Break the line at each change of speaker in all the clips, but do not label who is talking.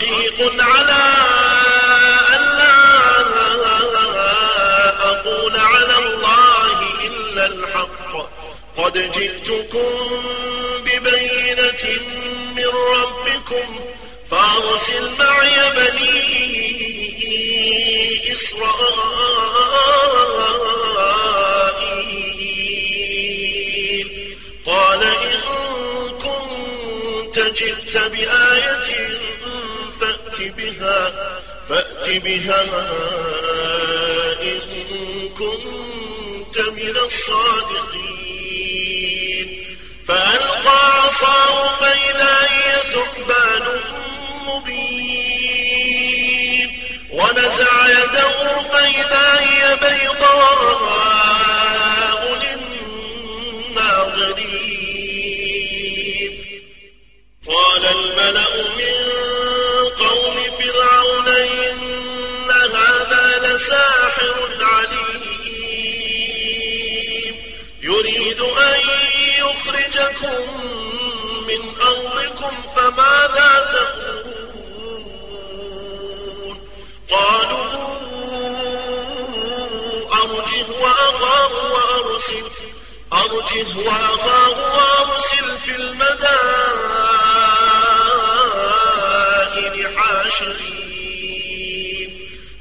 رقيق على أن لا أقول على الله إلا الحق. قد جئتكم ببينة من ربكم فأرسل معي بني إسرائيل. قال إن كنت جئت بآية بها فأت بها إن كنت من الصادقين. لساحر عليم. يريد أن يخرجكم من أرضكم فماذا تقولون؟ قالوا أرجه وأخاه وأرسل أرجه وأخاه وأرسل في المدائن حاشرين.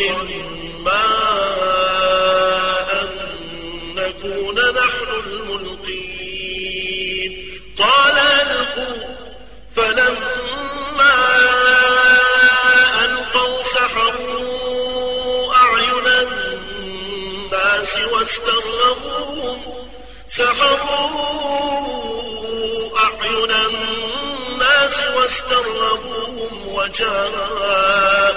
وإما أن نكون نحن الملقين. قال ألقوا. فلما ألقوا سحروا أعين الناس واستغربوهم. سحروا أعين الناس واستغربوهم وجاءوا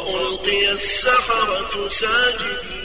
وألقي السحرة ساجدين.